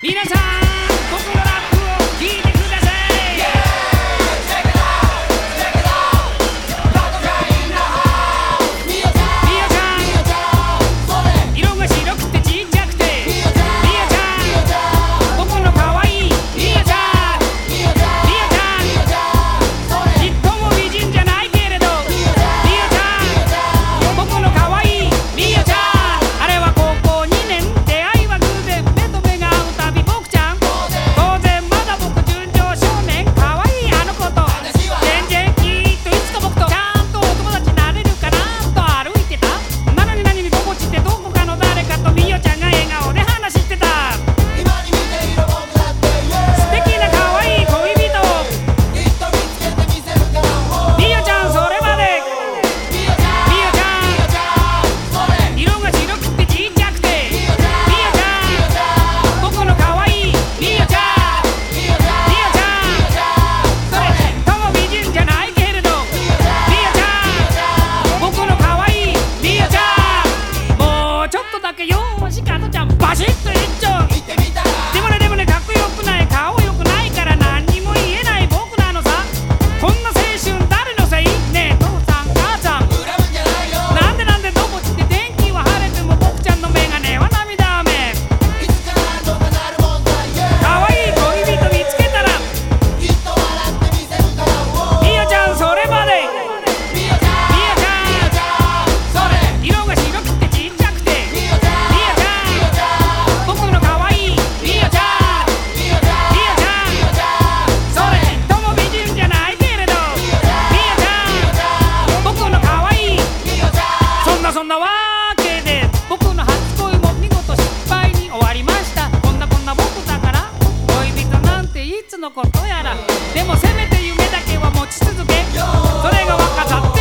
皆さん 맛이 가득 참 맛있어 있죠. でもせめて夢だけは持ち続け。それが若さ